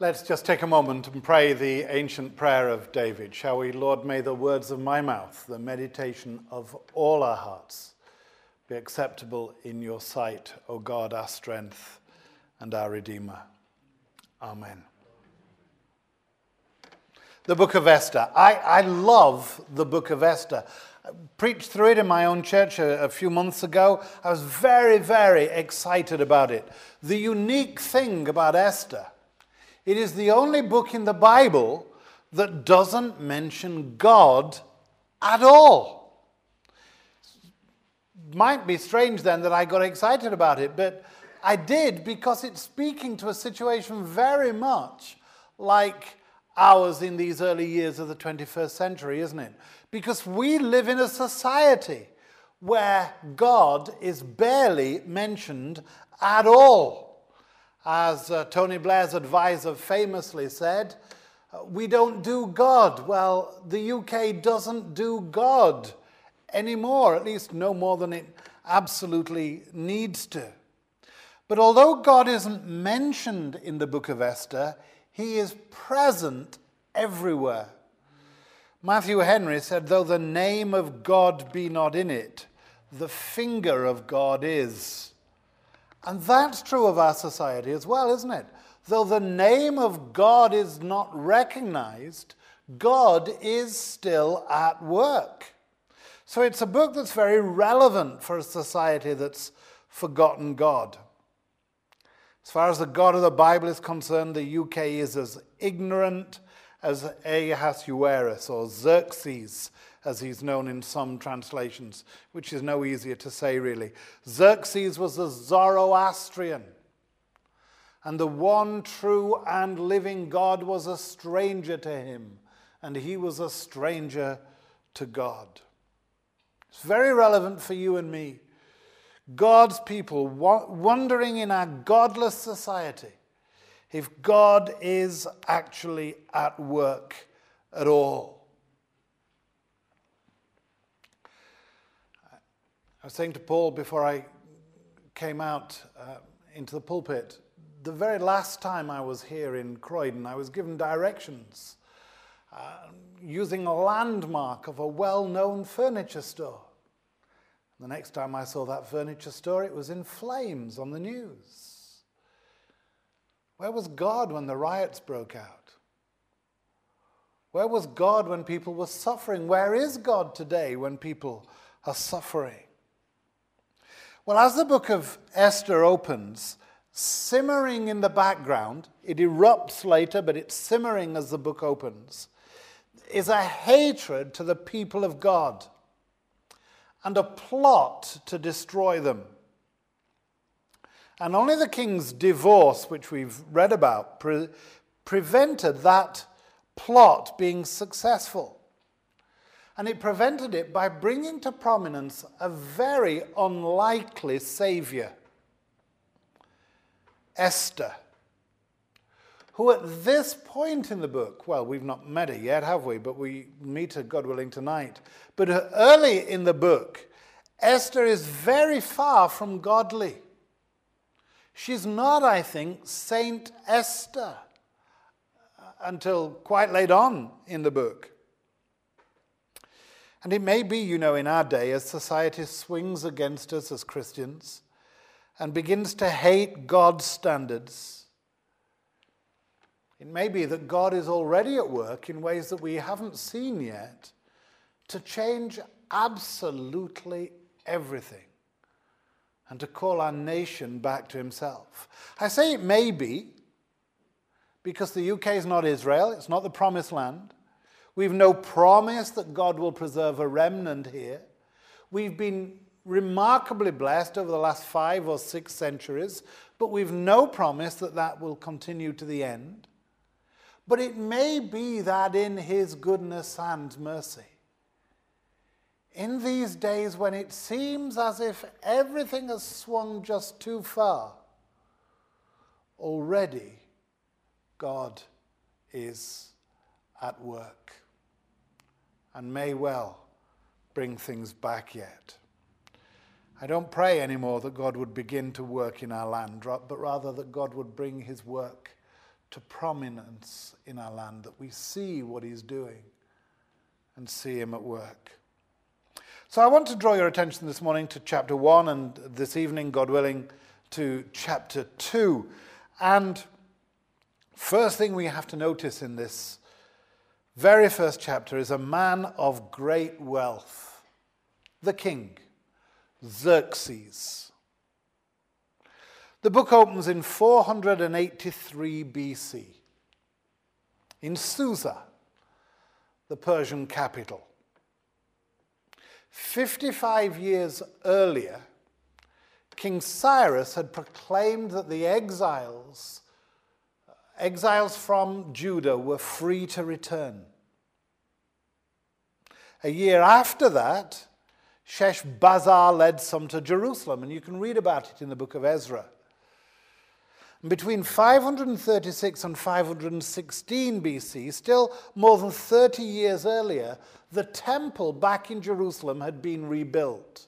Let's just take a moment and pray the ancient prayer of David, shall we? Lord, may the words of my mouth, the meditation of all our hearts, be acceptable in your sight, O God, our strength and our Redeemer. Amen. The book of Esther. I, I love the book of Esther. I preached through it in my own church a, a few months ago. I was very, very excited about it. The unique thing about Esther it is the only book in the Bible that doesn't mention God at all. Might be strange then that I got excited about it, but I did because it's speaking to a situation very much like ours in these early years of the 21st century, isn't it? Because we live in a society where God is barely mentioned at all. As uh, Tony Blair's advisor famously said, we don't do God. Well, the UK doesn't do God anymore, at least no more than it absolutely needs to. But although God isn't mentioned in the book of Esther, he is present everywhere. Matthew Henry said, Though the name of God be not in it, the finger of God is. And that's true of our society as well, isn't it? Though the name of God is not recognized, God is still at work. So it's a book that's very relevant for a society that's forgotten God. As far as the God of the Bible is concerned, the UK is as ignorant as Ahasuerus or Xerxes as he's known in some translations, which is no easier to say really. Xerxes was a Zoroastrian, and the one true and living God was a stranger to him, and he was a stranger to God. It's very relevant for you and me. God's people wondering in our godless society if God is actually at work at all. I was saying to Paul before I came out uh, into the pulpit, the very last time I was here in Croydon, I was given directions uh, using a landmark of a well known furniture store. The next time I saw that furniture store, it was in flames on the news. Where was God when the riots broke out? Where was God when people were suffering? Where is God today when people are suffering? Well, as the book of Esther opens, simmering in the background, it erupts later, but it's simmering as the book opens, is a hatred to the people of God and a plot to destroy them. And only the king's divorce, which we've read about, pre- prevented that plot being successful and it prevented it by bringing to prominence a very unlikely savior, Esther, who at this point in the book, well, we've not met her yet, have we? But we meet her, God willing, tonight. But early in the book, Esther is very far from godly. She's not, I think, Saint Esther uh, until quite late on in the book. And it may be, you know, in our day, as society swings against us as Christians and begins to hate God's standards, it may be that God is already at work in ways that we haven't seen yet to change absolutely everything and to call our nation back to Himself. I say it may be because the UK is not Israel, it's not the promised land. We've no promise that God will preserve a remnant here. We've been remarkably blessed over the last five or six centuries, but we've no promise that that will continue to the end. But it may be that in His goodness and mercy, in these days when it seems as if everything has swung just too far, already God is at work and may well bring things back yet. I don't pray anymore that God would begin to work in our land, but rather that God would bring his work to prominence in our land, that we see what he's doing and see him at work. So I want to draw your attention this morning to chapter 1 and this evening, God willing, to chapter 2. And first thing we have to notice in this very first chapter is a man of great wealth, the king, Xerxes. The book opens in 483 BC in Susa, the Persian capital. 55 years earlier, King Cyrus had proclaimed that the exiles, exiles from Judah, were free to return. A year after that, Sheshbazzar led some to Jerusalem, and you can read about it in the book of Ezra. Between 536 and 516 BC, still more than 30 years earlier, the temple back in Jerusalem had been rebuilt.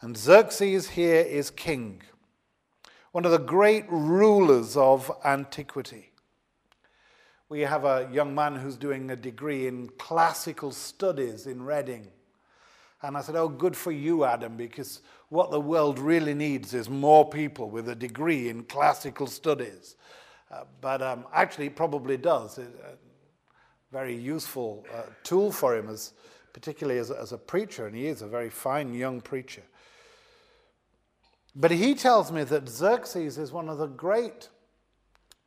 And Xerxes here is king, one of the great rulers of antiquity. We have a young man who's doing a degree in classical studies in Reading. And I said, Oh, good for you, Adam, because what the world really needs is more people with a degree in classical studies. Uh, but um, actually, it probably does. It, uh, very useful uh, tool for him, as, particularly as, as a preacher, and he is a very fine young preacher. But he tells me that Xerxes is one of the great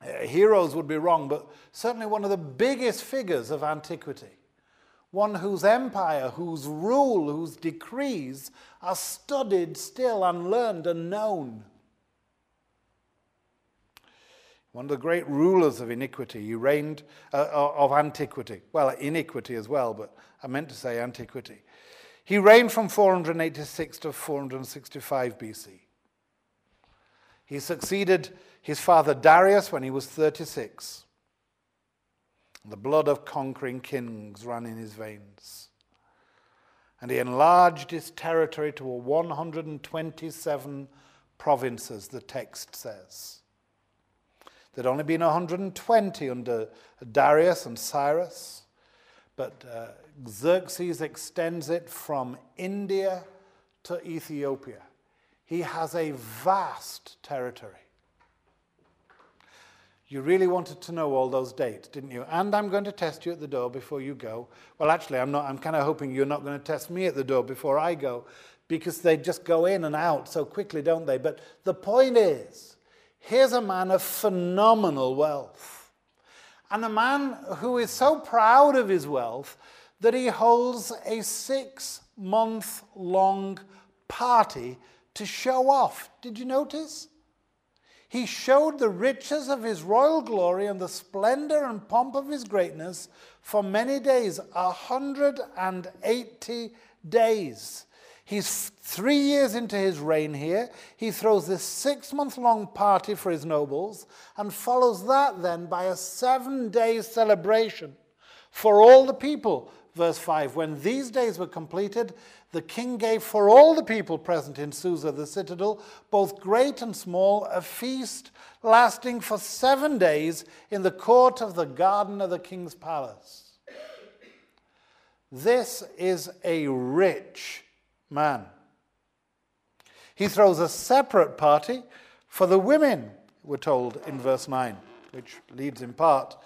uh, heroes, would be wrong, but certainly one of the biggest figures of antiquity. One whose empire, whose rule, whose decrees are studied still and learned and known one of the great rulers of iniquity. He reigned uh, uh, of antiquity. Well, iniquity as well, but I meant to say antiquity. He reigned from 486 to 465 BC. He succeeded his father Darius when he was 36. The blood of conquering kings ran in his veins. And he enlarged his territory to 127 provinces, the text says. There'd only been 120 under Darius and Cyrus, but uh, Xerxes extends it from India to Ethiopia. He has a vast territory. You really wanted to know all those dates, didn't you? And I'm going to test you at the door before you go. Well, actually, I'm not. I'm kind of hoping you're not going to test me at the door before I go, because they just go in and out so quickly, don't they? But the point is, Here's a man of phenomenal wealth, and a man who is so proud of his wealth that he holds a six month long party to show off. Did you notice? He showed the riches of his royal glory and the splendor and pomp of his greatness for many days, a 180 days. He's three years into his reign here. He throws this six month long party for his nobles and follows that then by a seven day celebration for all the people. Verse 5 When these days were completed, the king gave for all the people present in Susa, the citadel, both great and small, a feast lasting for seven days in the court of the garden of the king's palace. This is a rich man. He throws a separate party for the women, we're told in verse 9, which leads in part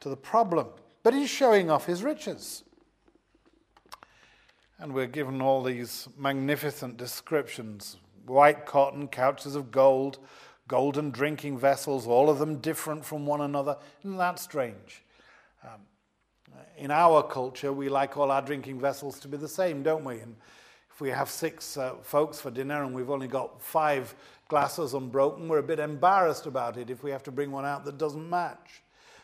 to the problem. But he's showing off his riches. And we're given all these magnificent descriptions white cotton, couches of gold, golden drinking vessels, all of them different from one another. Isn't that strange? Um, in our culture, we like all our drinking vessels to be the same, don't we? And if we have six uh, folks for dinner and we've only got five glasses unbroken, we're a bit embarrassed about it if we have to bring one out that doesn't match.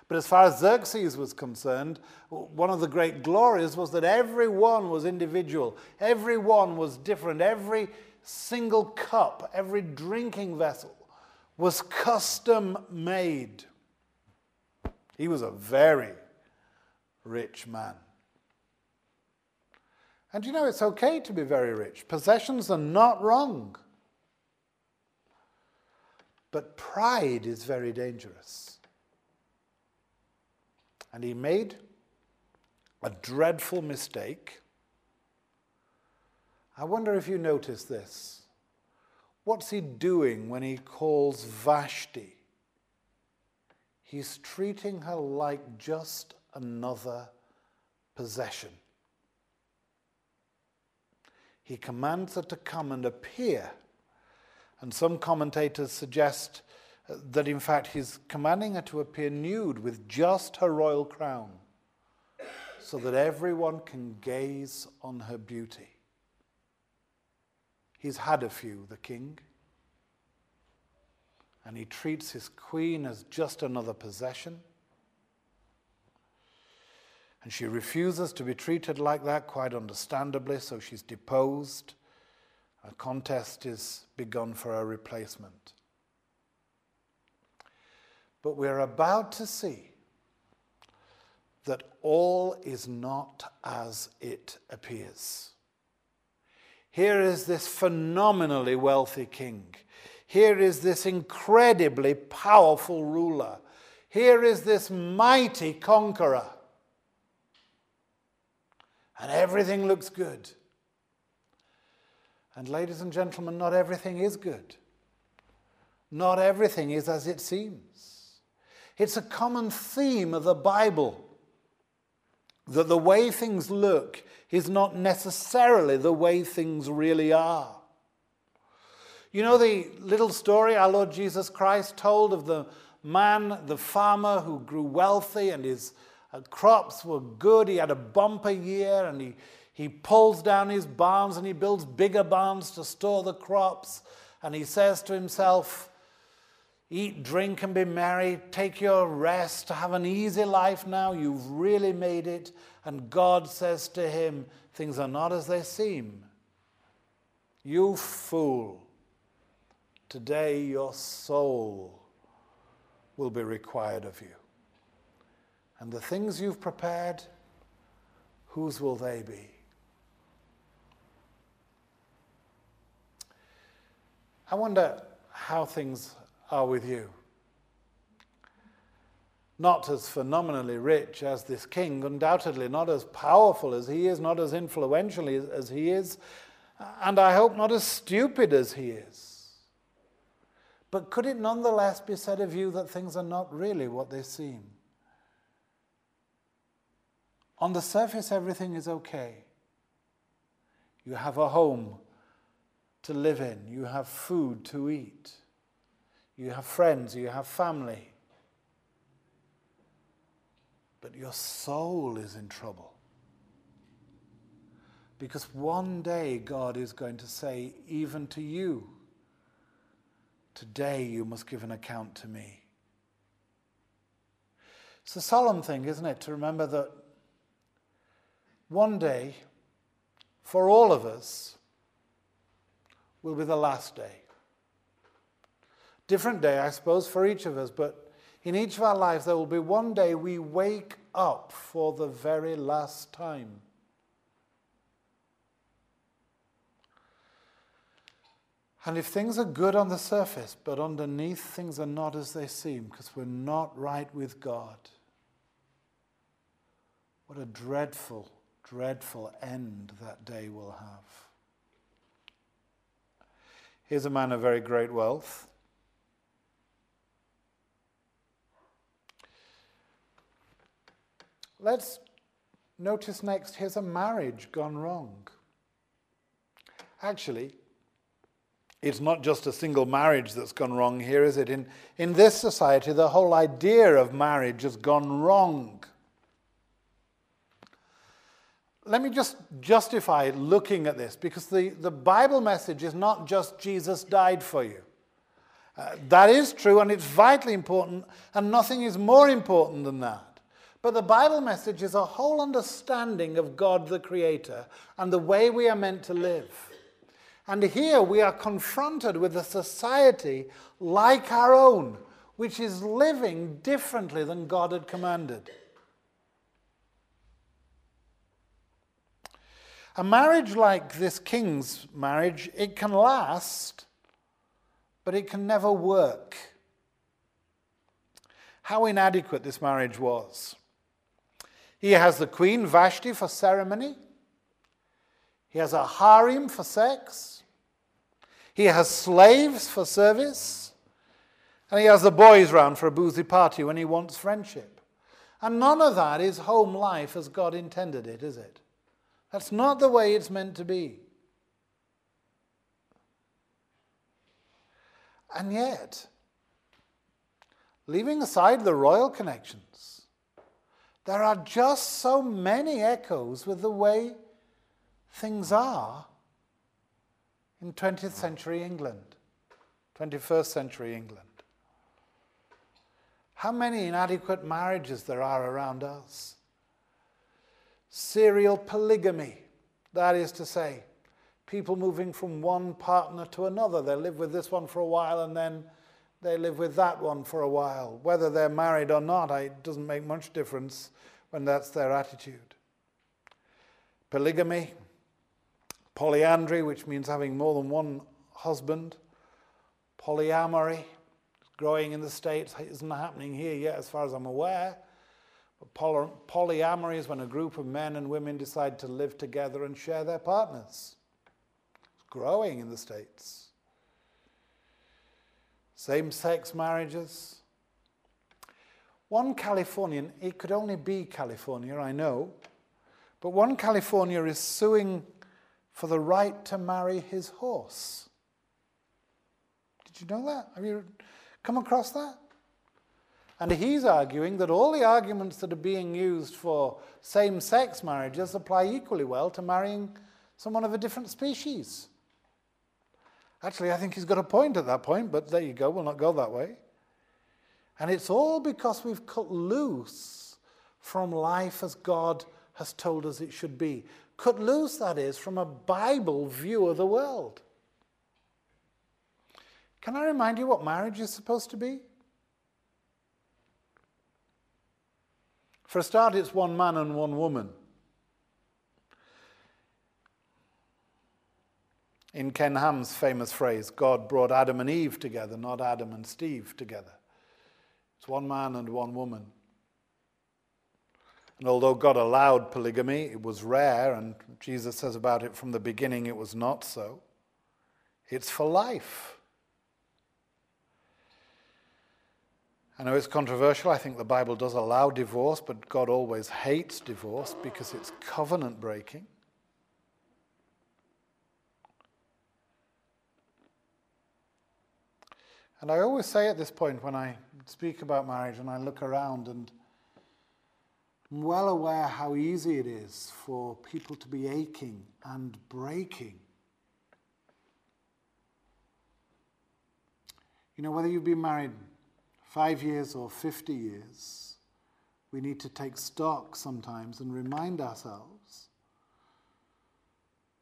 But as far as Xerxes was concerned, one of the great glories was that every one was individual, every one was different, every single cup, every drinking vessel was custom made. He was a very rich man. And you know, it's okay to be very rich. Possessions are not wrong. But pride is very dangerous. And he made a dreadful mistake. I wonder if you notice this. What's he doing when he calls Vashti? He's treating her like just another possession. He commands her to come and appear. And some commentators suggest that, in fact, he's commanding her to appear nude with just her royal crown so that everyone can gaze on her beauty. He's had a few, the king. And he treats his queen as just another possession. And she refuses to be treated like that, quite understandably, so she's deposed. A contest is begun for her replacement. But we're about to see that all is not as it appears. Here is this phenomenally wealthy king. Here is this incredibly powerful ruler. Here is this mighty conqueror and everything looks good. And, ladies and gentlemen, not everything is good. Not everything is as it seems. It's a common theme of the Bible that the way things look is not necessarily the way things really are. You know the little story our Lord Jesus Christ told of the man, the farmer who grew wealthy and his uh, crops were good. He had a bumper year and he, he pulls down his barns and he builds bigger barns to store the crops. And he says to himself, Eat, drink, and be merry. Take your rest. Have an easy life now. You've really made it. And God says to him, Things are not as they seem. You fool. Today your soul will be required of you. And the things you've prepared, whose will they be? I wonder how things are with you. Not as phenomenally rich as this king, undoubtedly not as powerful as he is, not as influential as he is, and I hope not as stupid as he is. But could it nonetheless be said of you that things are not really what they seem? On the surface, everything is okay. You have a home to live in, you have food to eat, you have friends, you have family. But your soul is in trouble. Because one day God is going to say, even to you, today you must give an account to me. It's a solemn thing, isn't it, to remember that one day, for all of us, will be the last day. Different day, I suppose, for each of us, but in each of our lives, there will be one day we wake up for the very last time. And if things are good on the surface, but underneath things are not as they seem because we're not right with God, what a dreadful dreadful end that day will have. Here's a man of very great wealth. Let's notice next here's a marriage gone wrong. Actually, it's not just a single marriage that's gone wrong here, is it? In, in this society, the whole idea of marriage has gone wrong let me just justify looking at this because the, the Bible message is not just Jesus died for you. Uh, that is true and it's vitally important, and nothing is more important than that. But the Bible message is a whole understanding of God the Creator and the way we are meant to live. And here we are confronted with a society like our own, which is living differently than God had commanded. A marriage like this king's marriage, it can last, but it can never work. How inadequate this marriage was. He has the queen Vashti for ceremony. He has a harem for sex. He has slaves for service. And he has the boys round for a boozy party when he wants friendship. And none of that is home life as God intended it, is it? That's not the way it's meant to be. And yet, leaving aside the royal connections, there are just so many echoes with the way things are in 20th century England, 21st century England. How many inadequate marriages there are around us. Serial polygamy, that is to say, people moving from one partner to another. They live with this one for a while and then they live with that one for a while. Whether they're married or not, it doesn't make much difference when that's their attitude. Polygamy, polyandry, which means having more than one husband, polyamory, growing in the States, isn't happening here yet, as far as I'm aware. But polyamory is when a group of men and women decide to live together and share their partners It's growing in the States. Same sex marriages. One Californian, it could only be California, I know, but one California is suing for the right to marry his horse. Did you know that? Have you come across that? And he's arguing that all the arguments that are being used for same sex marriages apply equally well to marrying someone of a different species. Actually, I think he's got a point at that point, but there you go, we'll not go that way. And it's all because we've cut loose from life as God has told us it should be. Cut loose, that is, from a Bible view of the world. Can I remind you what marriage is supposed to be? For a start, it's one man and one woman. In Ken Ham's famous phrase, God brought Adam and Eve together, not Adam and Steve together. It's one man and one woman. And although God allowed polygamy, it was rare, and Jesus says about it from the beginning it was not so. It's for life. I know it's controversial. I think the Bible does allow divorce, but God always hates divorce because it's covenant breaking. And I always say at this point when I speak about marriage and I look around and I'm well aware how easy it is for people to be aching and breaking. You know, whether you've been married five years or 50 years, we need to take stock sometimes and remind ourselves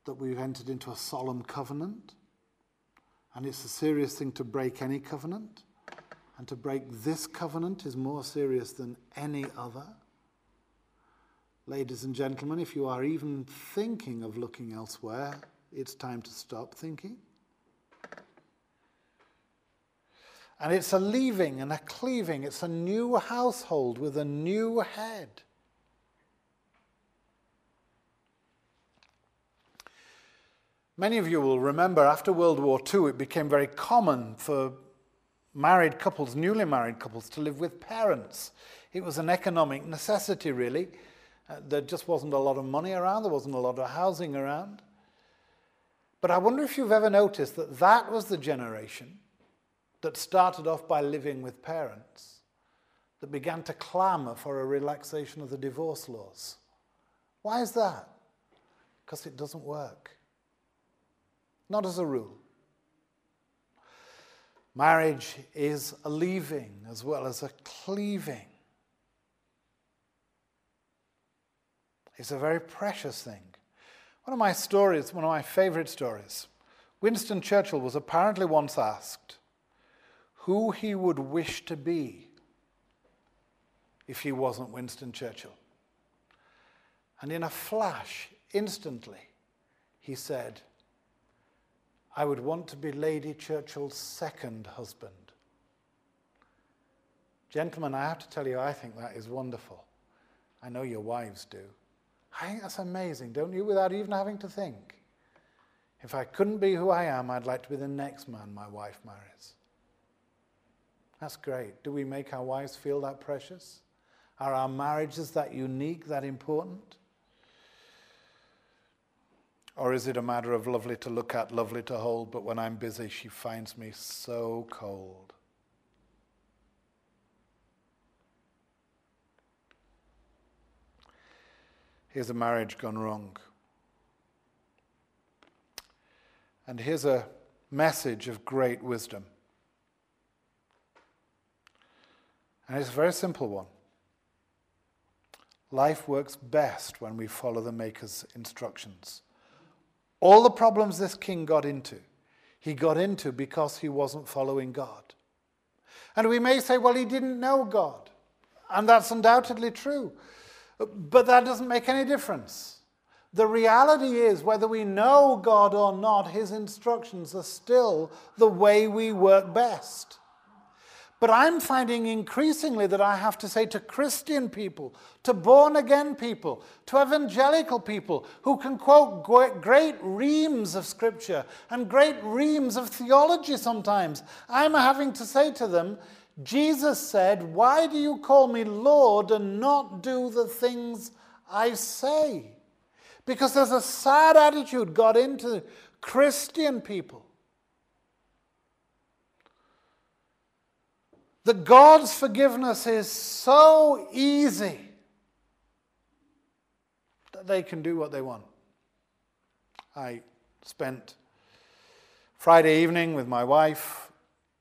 that we've entered into a solemn covenant and it's a serious thing to break any covenant. And to break this covenant is more serious than any other. Ladies and gentlemen, if you are even thinking of looking elsewhere, it's time to stop thinking. And it's a leaving and a cleaving. It's a new household with a new head. Many of you will remember after World War II, it became very common for married couples, newly married couples, to live with parents. It was an economic necessity, really. Uh, there just wasn't a lot of money around, there wasn't a lot of housing around. But I wonder if you've ever noticed that that was the generation that started off by living with parents that began to clamour for a relaxation of the divorce laws. Why is that? Because it doesn't work not as a rule. Marriage is a leaving as well as a cleaving. It's a very precious thing. One of my stories, one of my favorite stories, Winston Churchill was apparently once asked who he would wish to be if he wasn't Winston Churchill. And in a flash, instantly, he said, I would want to be Lady Churchill's second husband. Gentlemen, I have to tell you, I think that is wonderful. I know your wives do. I think that's amazing, don't you? Without even having to think. If I couldn't be who I am, I'd like to be the next man my wife marries. That's great. Do we make our wives feel that precious? Are our marriages that unique, that important? Or is it a matter of lovely to look at, lovely to hold, but when I'm busy, she finds me so cold? Here's a marriage gone wrong. And here's a message of great wisdom. And it's a very simple one. Life works best when we follow the Maker's instructions. All the problems this king got into, he got into because he wasn't following God. And we may say, well, he didn't know God. And that's undoubtedly true. But that doesn't make any difference. The reality is, whether we know God or not, his instructions are still the way we work best. But I'm finding increasingly that I have to say to Christian people, to born again people, to evangelical people who can quote great reams of scripture and great reams of theology sometimes, I'm having to say to them, Jesus said, Why do you call me Lord and not do the things I say? Because there's a sad attitude got into Christian people that God's forgiveness is so easy that they can do what they want. I spent Friday evening with my wife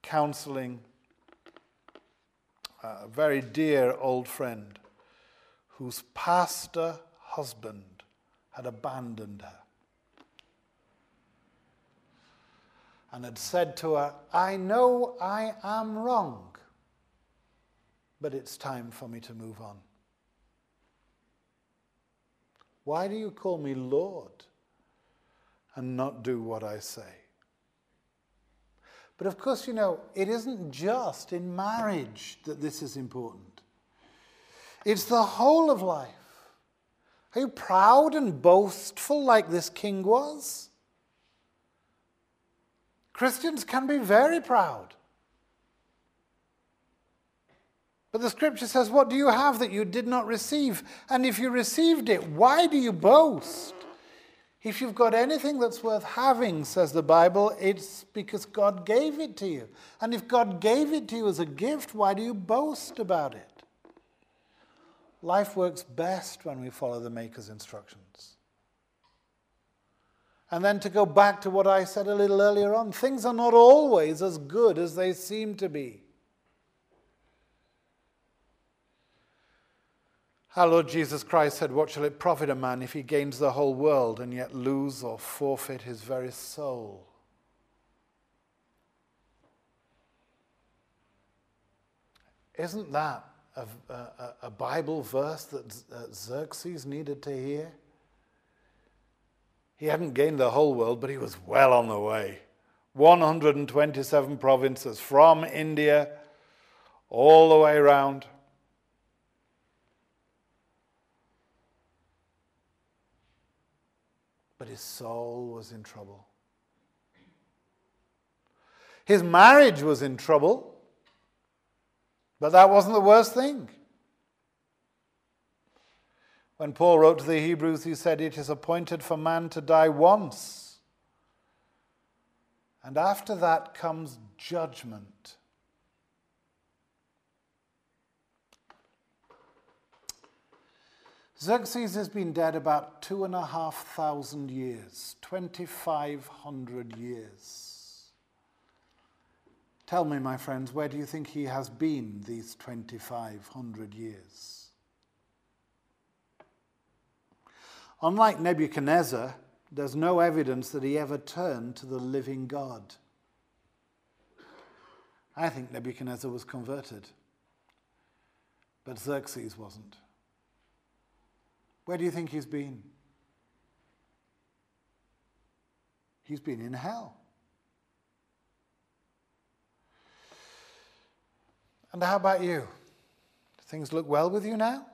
counseling uh, a very dear old friend whose pastor husband had abandoned her and had said to her, I know I am wrong but it's time for me to move on. Why do you call me Lord and not do what I say? But of course, you know, it isn't just in marriage that this is important, it's the whole of life. Are you proud and boastful like this king was? Christians can be very proud. But the scripture says, What do you have that you did not receive? And if you received it, why do you boast? If you've got anything that's worth having, says the Bible, it's because God gave it to you. And if God gave it to you as a gift, why do you boast about it? Life works best when we follow the Maker's instructions. And then to go back to what I said a little earlier on, things are not always as good as they seem to be. Our Lord Jesus Christ said, What shall it profit a man if he gains the whole world and yet lose or forfeit his very soul? Isn't that a, a, a Bible verse that Xerxes needed to hear? He hadn't gained the whole world, but he was well on the way. 127 provinces from India all the way around. But his soul was in trouble. His marriage was in trouble, but that wasn't the worst thing. When Paul wrote to the Hebrews, he said, It is appointed for man to die once, and after that comes judgment. Xerxes has been dead about two and a half thousand years, 2,500 years. Tell me, my friends, where do you think he has been these 2,500 years? Unlike Nebuchadnezzar, there's no evidence that he ever turned to the living God. I think Nebuchadnezzar was converted, but Xerxes wasn't. Where do you think he's been? He's been in hell. And how about you? Things look well with you now?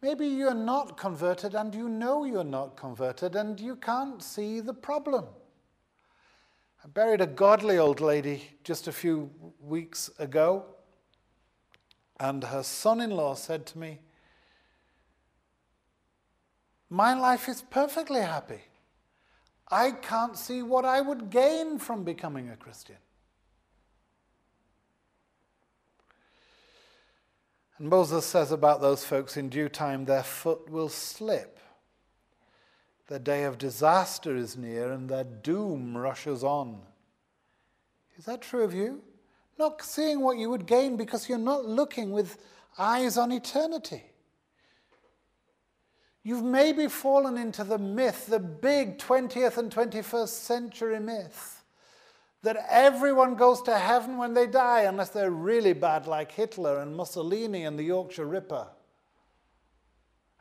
Maybe you're not converted and you know you're not converted and you can't see the problem. I buried a godly old lady just a few weeks ago, and her son in law said to me, my life is perfectly happy. I can't see what I would gain from becoming a Christian. And Moses says about those folks in due time, their foot will slip. Their day of disaster is near and their doom rushes on. Is that true of you? Not seeing what you would gain because you're not looking with eyes on eternity. You've maybe fallen into the myth, the big 20th and 21st century myth, that everyone goes to heaven when they die unless they're really bad, like Hitler and Mussolini and the Yorkshire Ripper.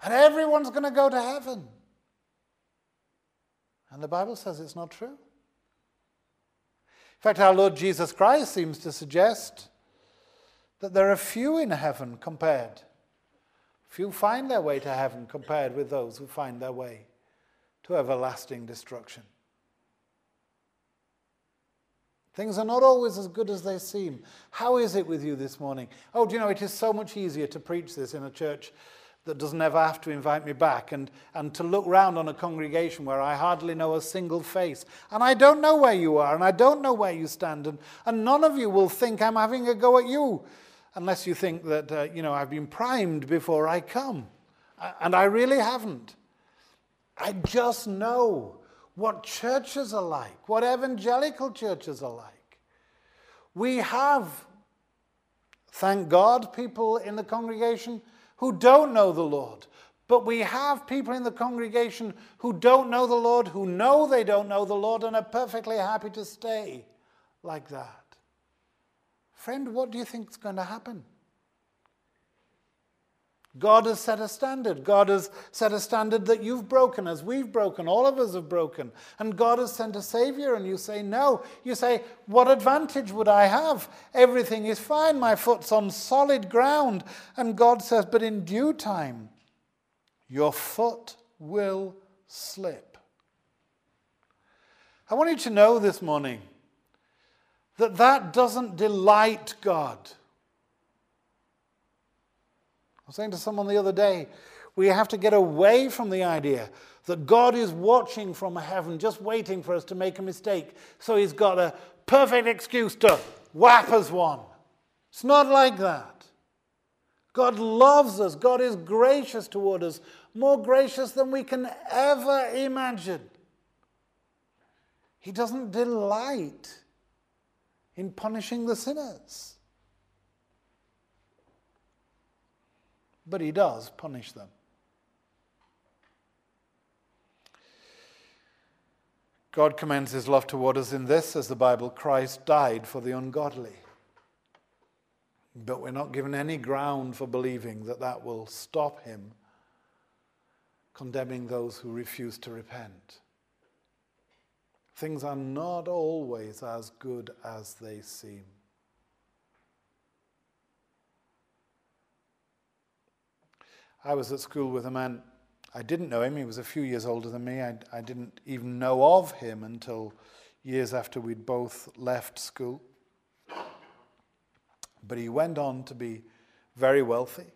And everyone's going to go to heaven. And the Bible says it's not true. In fact, our Lord Jesus Christ seems to suggest that there are few in heaven compared Few find their way to heaven compared with those who find their way to everlasting destruction. Things are not always as good as they seem. How is it with you this morning? Oh, do you know, it is so much easier to preach this in a church that doesn't ever have to invite me back and, and to look round on a congregation where I hardly know a single face. And I don't know where you are and I don't know where you stand. And, and none of you will think I'm having a go at you unless you think that, uh, you know, I've been primed before I come. And I really haven't. I just know what churches are like, what evangelical churches are like. We have, thank God, people in the congregation who don't know the Lord. But we have people in the congregation who don't know the Lord, who know they don't know the Lord, and are perfectly happy to stay like that. Friend, what do you think is going to happen? God has set a standard. God has set a standard that you've broken, as we've broken, all of us have broken. And God has sent a Savior, and you say, No. You say, What advantage would I have? Everything is fine. My foot's on solid ground. And God says, But in due time, your foot will slip. I want you to know this morning that that doesn't delight God. I was saying to someone the other day, we have to get away from the idea that God is watching from heaven, just waiting for us to make a mistake. So he's got a perfect excuse to whap us one. It's not like that. God loves us. God is gracious toward us, more gracious than we can ever imagine. He doesn't delight in punishing the sinners. But he does punish them. God commends his love toward us in this, as the Bible Christ died for the ungodly. But we're not given any ground for believing that that will stop him condemning those who refuse to repent. Things are not always as good as they seem. I was at school with a man. I didn't know him. He was a few years older than me. I, I didn't even know of him until years after we'd both left school. But he went on to be very wealthy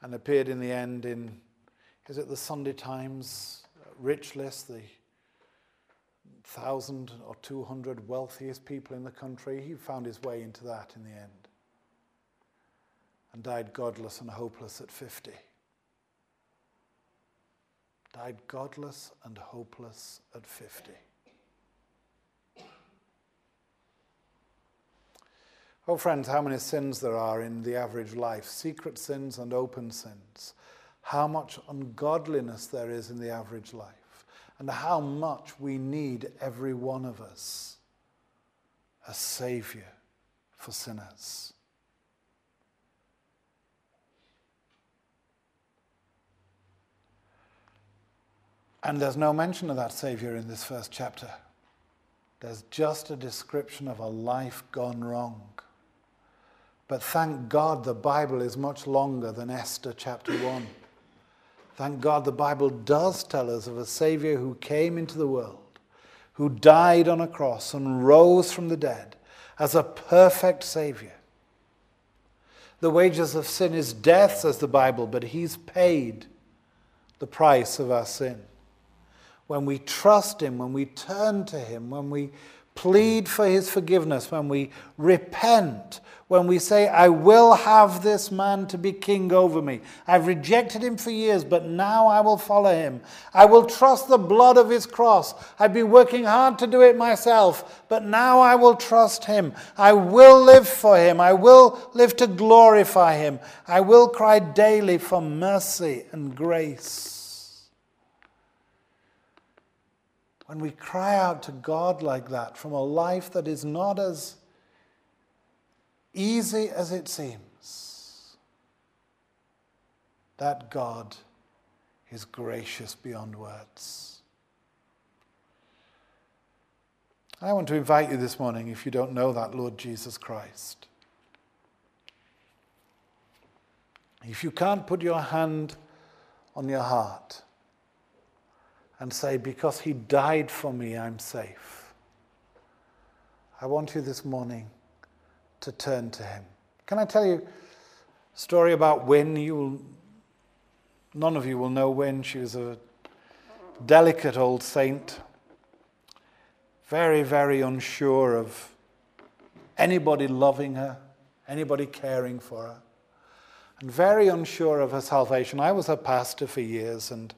and appeared in the end in, is it the Sunday Times uh, rich list, the thousand or two hundred wealthiest people in the country. He found his way into that in the end and died godless and hopeless at 50. Died godless and hopeless at 50. Oh, friends, how many sins there are in the average life secret sins and open sins. How much ungodliness there is in the average life and how much we need every one of us a Savior for sinners. And there's no mention of that Savior in this first chapter. There's just a description of a life gone wrong. But thank God the Bible is much longer than Esther chapter 1. Thank God the Bible does tell us of a Savior who came into the world, who died on a cross and rose from the dead as a perfect Savior. The wages of sin is death, says the Bible, but He's paid the price of our sin. When we trust Him, when we turn to Him, when we plead for his forgiveness, when we repent, when we say, I will have this man to be king over me. I've rejected him for years, but now I will follow him. I will trust the blood of his cross. I've been working hard to do it myself, but now I will trust him. I will live for him. I will live to glorify him. I will cry daily for mercy and grace. When we cry out to God like that from a life that is not as easy as it seems, that God is gracious beyond words. I want to invite you this morning, if you don't know that Lord Jesus Christ. If you can't put your hand on your heart, and say, Because he died for me, I'm safe. I want you this morning to turn to him. Can I tell you a story about Wynne? You will, none of you will know Wynne. She was a delicate old saint, very, very unsure of anybody loving her, anybody caring for her, and very unsure of her salvation. I was her pastor for years, and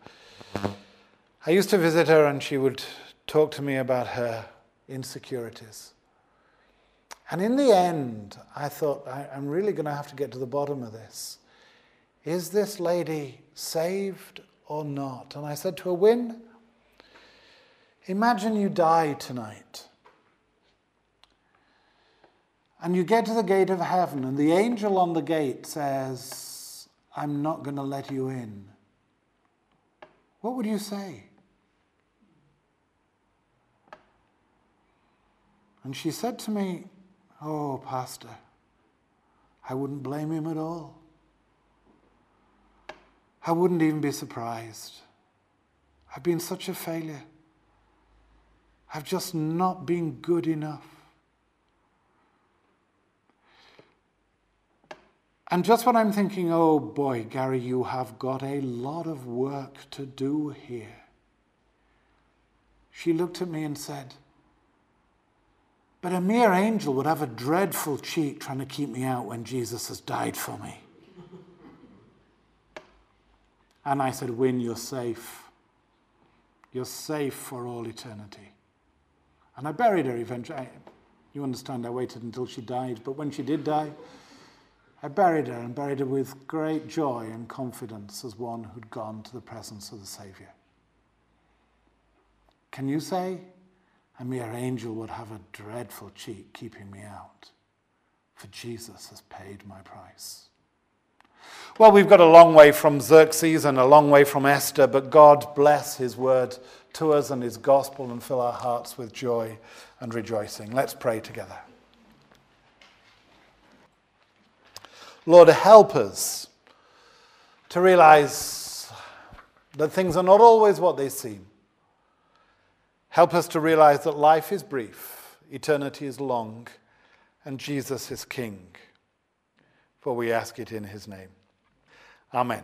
I used to visit her and she would talk to me about her insecurities. And in the end, I thought, I, am really going to have to get to the bottom of this. Is this lady saved or not? And I said to her, Wynne, imagine you die tonight. And you get to the gate of heaven, and the angel on the gate says, I'm not going to let you in. What would you say? And she said to me, Oh, Pastor, I wouldn't blame him at all. I wouldn't even be surprised. I've been such a failure. I've just not been good enough. And just when I'm thinking, oh boy, Gary, you have got a lot of work to do here, she looked at me and said, but a mere angel would have a dreadful cheek trying to keep me out when Jesus has died for me. And I said, Wynne, you're safe. You're safe for all eternity. And I buried her eventually. You understand, I waited until she died. But when she did die, I buried her and buried her with great joy and confidence as one who'd gone to the presence of the Savior. Can you say, a mere angel would have a dreadful cheek keeping me out, for Jesus has paid my price. Well, we've got a long way from Xerxes and a long way from Esther, but God bless his word to us and his gospel and fill our hearts with joy and rejoicing. Let's pray together. Lord, help us to realize that things are not always what they seem. Help us to realize that life is brief, eternity is long, and Jesus is King. For we ask it in his name. Amen.